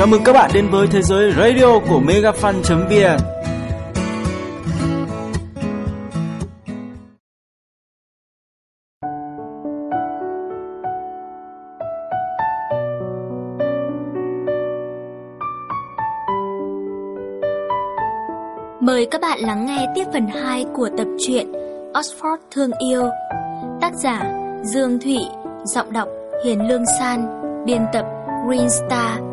Chào mừng các bạn đến với thế giới radio của megafan.vn Mời các bạn lắng nghe tiếp phần 2 của tập truyện Oxford Thương Yêu. Tác giả Dương Thụy, Giọng đọc Hiền Lương San, Biên tập Green Star.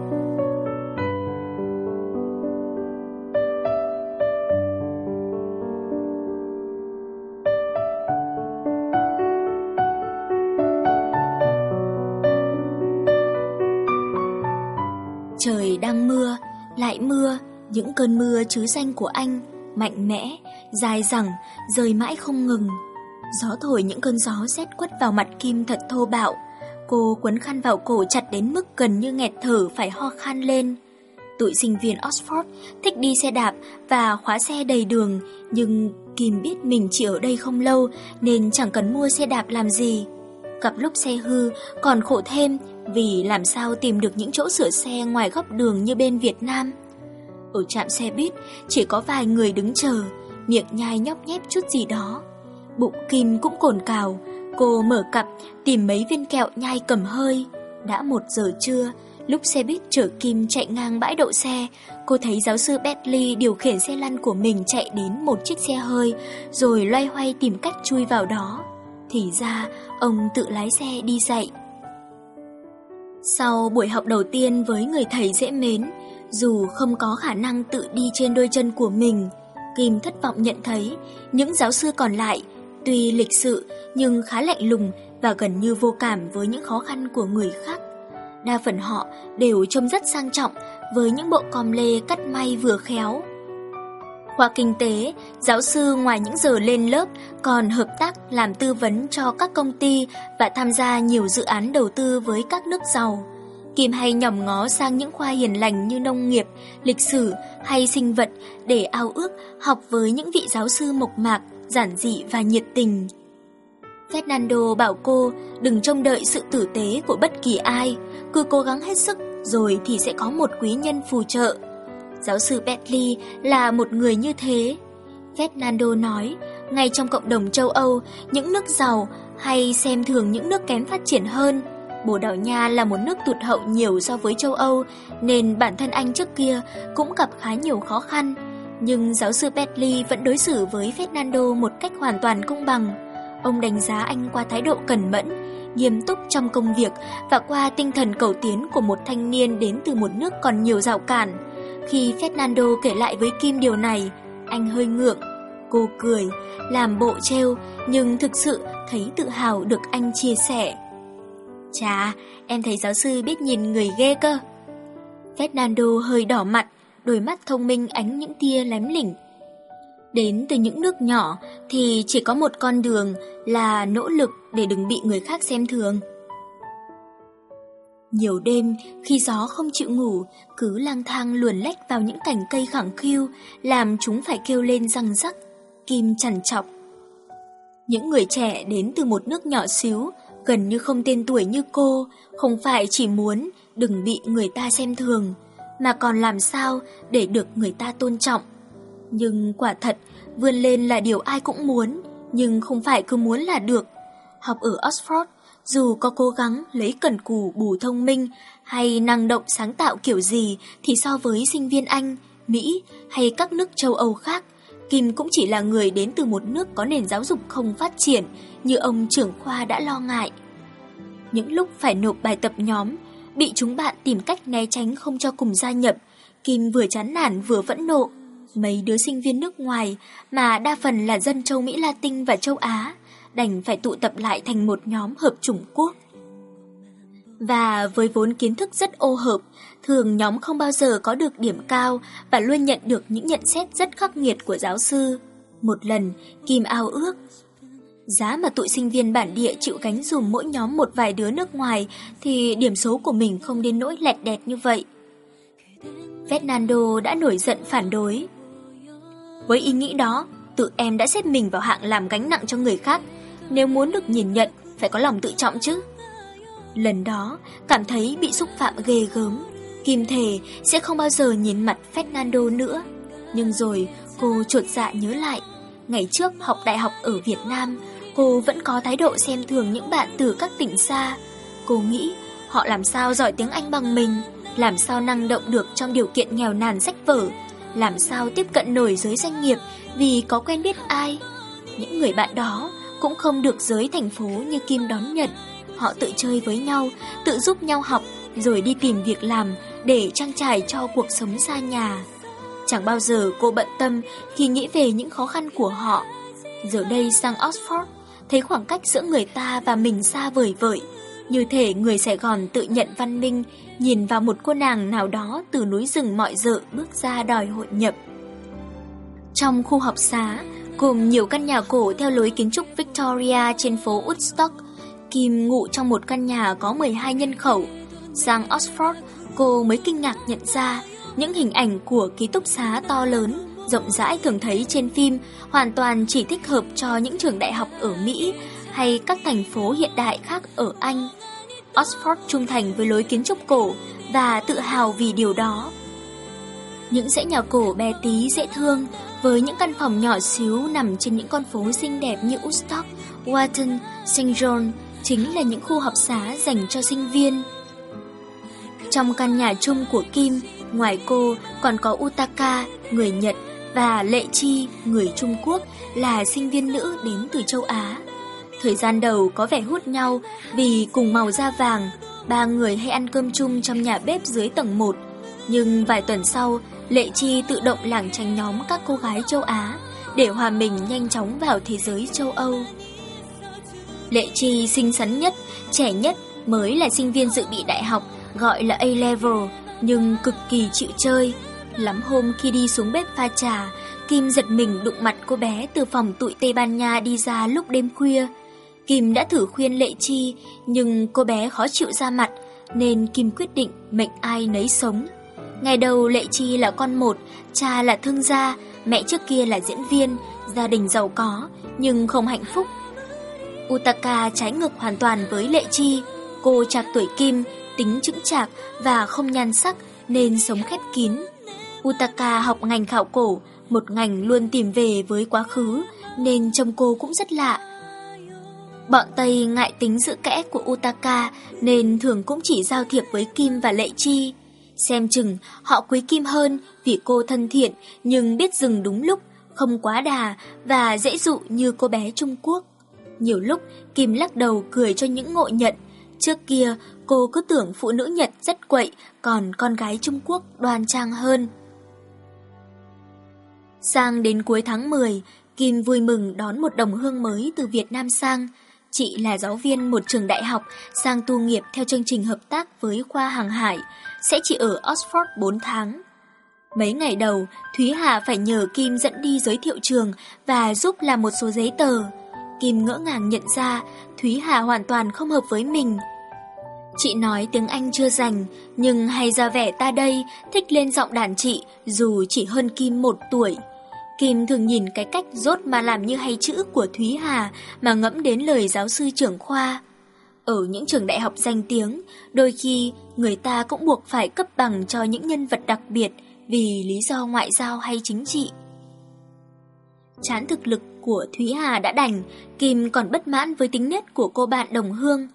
Trời đang mưa, lại mưa, những cơn mưa chứ danh của anh, mạnh mẽ, dài dẳng, rơi mãi không ngừng. Gió thổi những cơn gió rét quất vào mặt Kim thật thô bạo. Cô quấn khăn vào cổ chặt đến mức gần như nghẹt thở phải ho khan lên. Tụi sinh viên Oxford thích đi xe đạp và khóa xe đầy đường, nhưng Kim biết mình chỉ ở đây không lâu nên chẳng cần mua xe đạp làm gì. Gặp lúc xe hư còn khổ thêm vì làm sao tìm được những chỗ sửa xe ngoài góc đường như bên Việt Nam. Ở trạm xe buýt chỉ có vài người đứng chờ, miệng nhai nhóc nhép chút gì đó. Bụng Kim cũng cồn cào, cô mở cặp tìm mấy viên kẹo nhai cầm hơi. Đã một giờ trưa, lúc xe buýt chở Kim chạy ngang bãi đậu xe, cô thấy giáo sư Bentley điều khiển xe lăn của mình chạy đến một chiếc xe hơi, rồi loay hoay tìm cách chui vào đó. Thì ra, ông tự lái xe đi dạy. Sau buổi học đầu tiên với người thầy dễ mến, dù không có khả năng tự đi trên đôi chân của mình, Kim thất vọng nhận thấy những giáo sư còn lại tuy lịch sự nhưng khá lạnh lùng và gần như vô cảm với những khó khăn của người khác. Đa phần họ đều trông rất sang trọng với những bộ com lê cắt may vừa khéo. Khoa kinh tế, giáo sư ngoài những giờ lên lớp còn hợp tác làm tư vấn cho các công ty và tham gia nhiều dự án đầu tư với các nước giàu. Kim hay nhòm ngó sang những khoa hiền lành như nông nghiệp, lịch sử hay sinh vật để ao ước học với những vị giáo sư mộc mạc, giản dị và nhiệt tình. Fernando bảo cô đừng trông đợi sự tử tế của bất kỳ ai, cứ cố gắng hết sức rồi thì sẽ có một quý nhân phù trợ. Giáo sư Bentley là một người như thế. Fernando nói, ngay trong cộng đồng châu Âu, những nước giàu hay xem thường những nước kém phát triển hơn, Bồ Đào Nha là một nước tụt hậu nhiều so với châu Âu, nên bản thân anh trước kia cũng gặp khá nhiều khó khăn. Nhưng giáo sư Bentley vẫn đối xử với Fernando một cách hoàn toàn công bằng. Ông đánh giá anh qua thái độ cẩn mẫn, nghiêm túc trong công việc và qua tinh thần cầu tiến của một thanh niên đến từ một nước còn nhiều rào cản. Khi Fernando kể lại với Kim điều này, anh hơi ngượng. Cô cười, làm bộ treo nhưng thực sự thấy tự hào được anh chia sẻ. Chà, em thấy giáo sư biết nhìn người ghê cơ. Fernando hơi đỏ mặt, đôi mắt thông minh ánh những tia lém lỉnh. Đến từ những nước nhỏ thì chỉ có một con đường là nỗ lực để đừng bị người khác xem thường. Nhiều đêm, khi gió không chịu ngủ, cứ lang thang luồn lách vào những cành cây khẳng khiu, làm chúng phải kêu lên răng rắc, kim chằn chọc. Những người trẻ đến từ một nước nhỏ xíu, gần như không tên tuổi như cô, không phải chỉ muốn đừng bị người ta xem thường, mà còn làm sao để được người ta tôn trọng. Nhưng quả thật, vươn lên là điều ai cũng muốn, nhưng không phải cứ muốn là được. Học ở Oxford, dù có cố gắng lấy cẩn cù bù thông minh hay năng động sáng tạo kiểu gì thì so với sinh viên Anh, Mỹ hay các nước châu Âu khác, Kim cũng chỉ là người đến từ một nước có nền giáo dục không phát triển như ông trưởng khoa đã lo ngại. Những lúc phải nộp bài tập nhóm, bị chúng bạn tìm cách né tránh không cho cùng gia nhập, Kim vừa chán nản vừa vẫn nộ. Mấy đứa sinh viên nước ngoài mà đa phần là dân châu Mỹ Latin và châu Á, đành phải tụ tập lại thành một nhóm hợp chủng quốc. Và với vốn kiến thức rất ô hợp, thường nhóm không bao giờ có được điểm cao và luôn nhận được những nhận xét rất khắc nghiệt của giáo sư. Một lần, Kim ao ước. Giá mà tụi sinh viên bản địa chịu gánh dùm mỗi nhóm một vài đứa nước ngoài thì điểm số của mình không đến nỗi lẹt đẹt như vậy. Fernando đã nổi giận phản đối. Với ý nghĩ đó, tự em đã xếp mình vào hạng làm gánh nặng cho người khác. Nếu muốn được nhìn nhận, phải có lòng tự trọng chứ. Lần đó, cảm thấy bị xúc phạm ghê gớm, Kim thề sẽ không bao giờ nhìn mặt Fernando nữa. Nhưng rồi cô chuột dạ nhớ lại, ngày trước học đại học ở Việt Nam, cô vẫn có thái độ xem thường những bạn từ các tỉnh xa. Cô nghĩ họ làm sao giỏi tiếng Anh bằng mình, làm sao năng động được trong điều kiện nghèo nàn sách vở, làm sao tiếp cận nổi giới doanh nghiệp vì có quen biết ai. Những người bạn đó cũng không được giới thành phố như Kim đón nhận. Họ tự chơi với nhau, tự giúp nhau học, rồi đi tìm việc làm để trang trải cho cuộc sống xa nhà. Chẳng bao giờ cô bận tâm khi nghĩ về những khó khăn của họ. Giờ đây sang Oxford, thấy khoảng cách giữa người ta và mình xa vời vợi. Như thể người Sài Gòn tự nhận văn minh, nhìn vào một cô nàng nào đó từ núi rừng mọi dợ bước ra đòi hội nhập. Trong khu học xá, gồm nhiều căn nhà cổ theo lối kiến trúc Victoria trên phố Woodstock, Kim ngủ trong một căn nhà có 12 nhân khẩu. Sang Oxford, cô mới kinh ngạc nhận ra những hình ảnh của ký túc xá to lớn, rộng rãi thường thấy trên phim hoàn toàn chỉ thích hợp cho những trường đại học ở Mỹ hay các thành phố hiện đại khác ở Anh. Oxford trung thành với lối kiến trúc cổ và tự hào vì điều đó. Những dãy nhà cổ bé tí dễ thương với những căn phòng nhỏ xíu nằm trên những con phố xinh đẹp như Woodstock, Wharton, St. John chính là những khu học xá dành cho sinh viên. Trong căn nhà chung của Kim, ngoài cô còn có Utaka, người Nhật và Lệ Chi, người Trung Quốc là sinh viên nữ đến từ châu Á. Thời gian đầu có vẻ hút nhau vì cùng màu da vàng, ba người hay ăn cơm chung trong nhà bếp dưới tầng 1. Nhưng vài tuần sau, Lệ Chi tự động lảng tránh nhóm các cô gái châu Á để hòa mình nhanh chóng vào thế giới châu Âu. Lệ Chi xinh xắn nhất, trẻ nhất mới là sinh viên dự bị đại học gọi là A-level nhưng cực kỳ chịu chơi. Lắm hôm khi đi xuống bếp pha trà, Kim giật mình đụng mặt cô bé từ phòng tụi Tây Ban Nha đi ra lúc đêm khuya. Kim đã thử khuyên Lệ Chi, nhưng cô bé khó chịu ra mặt, nên Kim quyết định mệnh ai nấy sống. Ngày đầu Lệ Chi là con một, cha là thương gia, mẹ trước kia là diễn viên, gia đình giàu có, nhưng không hạnh phúc. Utaka trái ngược hoàn toàn với Lệ Chi, cô chạc tuổi Kim, tính chững chạc và không nhan sắc nên sống khép kín. Utaka học ngành khảo cổ, một ngành luôn tìm về với quá khứ, nên trông cô cũng rất lạ. Bọn Tây ngại tính sự kẽ của Utaka nên thường cũng chỉ giao thiệp với Kim và Lệ Chi. Xem chừng họ quý Kim hơn vì cô thân thiện nhưng biết dừng đúng lúc, không quá đà và dễ dụ như cô bé Trung Quốc. Nhiều lúc Kim lắc đầu cười cho những ngộ nhận. Trước kia cô cứ tưởng phụ nữ Nhật rất quậy còn con gái Trung Quốc đoan trang hơn. Sang đến cuối tháng 10, Kim vui mừng đón một đồng hương mới từ Việt Nam sang. Chị là giáo viên một trường đại học sang tu nghiệp theo chương trình hợp tác với khoa hàng hải, sẽ chỉ ở Oxford 4 tháng. Mấy ngày đầu, Thúy Hà phải nhờ Kim dẫn đi giới thiệu trường và giúp làm một số giấy tờ. Kim ngỡ ngàng nhận ra Thúy Hà hoàn toàn không hợp với mình. Chị nói tiếng Anh chưa rành, nhưng hay ra vẻ ta đây, thích lên giọng đàn chị dù chỉ hơn Kim một tuổi. Kim thường nhìn cái cách rốt mà làm như hay chữ của Thúy Hà mà ngẫm đến lời giáo sư trưởng khoa. Ở những trường đại học danh tiếng, đôi khi người ta cũng buộc phải cấp bằng cho những nhân vật đặc biệt vì lý do ngoại giao hay chính trị. Chán thực lực của Thúy Hà đã đành, Kim còn bất mãn với tính nết của cô bạn đồng hương.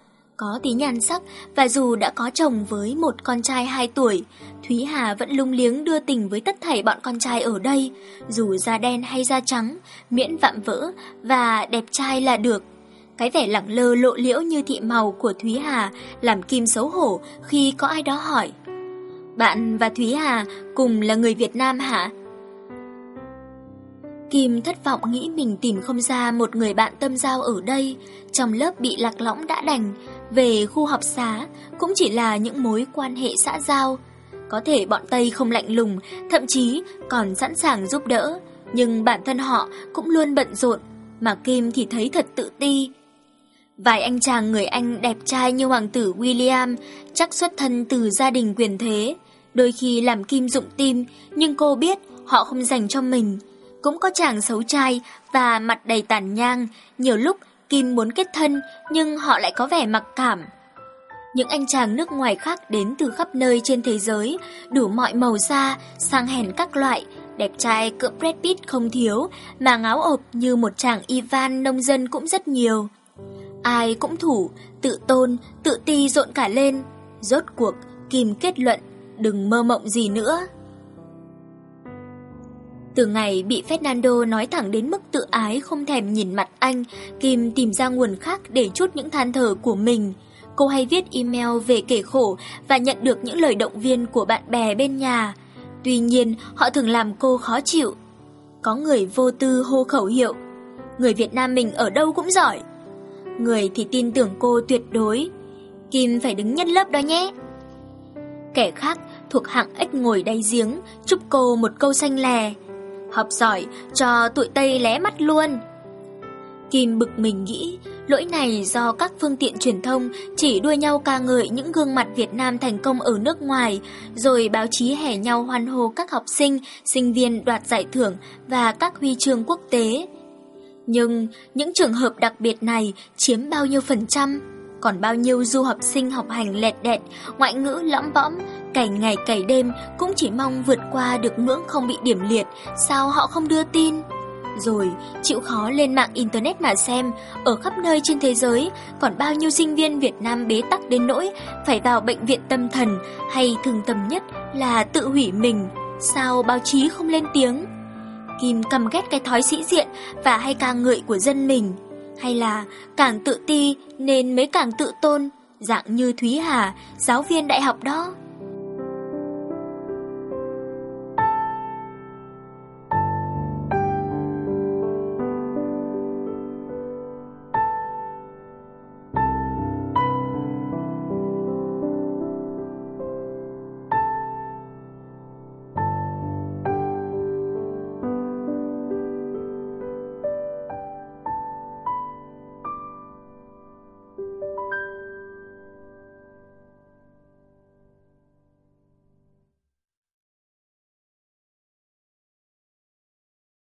Có tí nhan sắc và dù đã có chồng với một con trai 2 tuổi, Thúy Hà vẫn lung liếng đưa tình với tất thảy bọn con trai ở đây, dù da đen hay da trắng, miễn vạm vỡ và đẹp trai là được. Cái vẻ lẳng lơ lộ liễu như thị màu của Thúy Hà làm Kim xấu hổ khi có ai đó hỏi. Bạn và Thúy Hà cùng là người Việt Nam hả? Kim thất vọng nghĩ mình tìm không ra một người bạn tâm giao ở đây, trong lớp bị lạc lõng đã đành, về khu học xá cũng chỉ là những mối quan hệ xã giao. Có thể bọn Tây không lạnh lùng, thậm chí còn sẵn sàng giúp đỡ, nhưng bản thân họ cũng luôn bận rộn, mà Kim thì thấy thật tự ti. Vài anh chàng người Anh đẹp trai như hoàng tử William chắc xuất thân từ gia đình quyền thế, đôi khi làm Kim dụng tim, nhưng cô biết họ không dành cho mình. Cũng có chàng xấu trai và mặt đầy tàn nhang, nhiều lúc Kim muốn kết thân nhưng họ lại có vẻ mặc cảm. Những anh chàng nước ngoài khác đến từ khắp nơi trên thế giới, đủ mọi màu da, sang hèn các loại, đẹp trai cỡ Brad Pitt không thiếu, mà ngáo ộp như một chàng Ivan nông dân cũng rất nhiều. Ai cũng thủ, tự tôn, tự ti rộn cả lên. Rốt cuộc, Kim kết luận, đừng mơ mộng gì nữa. Từ ngày bị Fernando nói thẳng đến mức tự ái không thèm nhìn mặt anh, Kim tìm ra nguồn khác để chút những than thở của mình. Cô hay viết email về kể khổ và nhận được những lời động viên của bạn bè bên nhà. Tuy nhiên, họ thường làm cô khó chịu. Có người vô tư hô khẩu hiệu. Người Việt Nam mình ở đâu cũng giỏi. Người thì tin tưởng cô tuyệt đối. Kim phải đứng nhất lớp đó nhé. Kẻ khác thuộc hạng ếch ngồi đáy giếng, chúc cô một câu xanh lè. Học giỏi, cho tụi Tây lé mắt luôn. Kim bực mình nghĩ, lỗi này do các phương tiện truyền thông chỉ đua nhau ca ngợi những gương mặt Việt Nam thành công ở nước ngoài, rồi báo chí hẻ nhau hoan hô các học sinh, sinh viên đoạt giải thưởng và các huy chương quốc tế. Nhưng những trường hợp đặc biệt này chiếm bao nhiêu phần trăm? Còn bao nhiêu du học sinh học hành lẹt đẹt, ngoại ngữ lõm bõm, cày ngày cày đêm cũng chỉ mong vượt qua được ngưỡng không bị điểm liệt, sao họ không đưa tin? Rồi chịu khó lên mạng Internet mà xem, ở khắp nơi trên thế giới còn bao nhiêu sinh viên Việt Nam bế tắc đến nỗi phải vào bệnh viện tâm thần hay thường tầm nhất là tự hủy mình, sao báo chí không lên tiếng? Kim cầm ghét cái thói sĩ diện và hay ca ngợi của dân mình, hay là càng tự ti nên mới càng tự tôn, dạng như Thúy Hà, giáo viên đại học đó.